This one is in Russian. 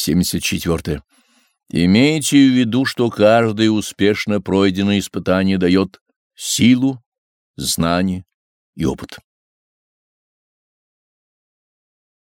74. Имейте в виду, что каждое успешно пройденное испытание дает силу, знание и опыт.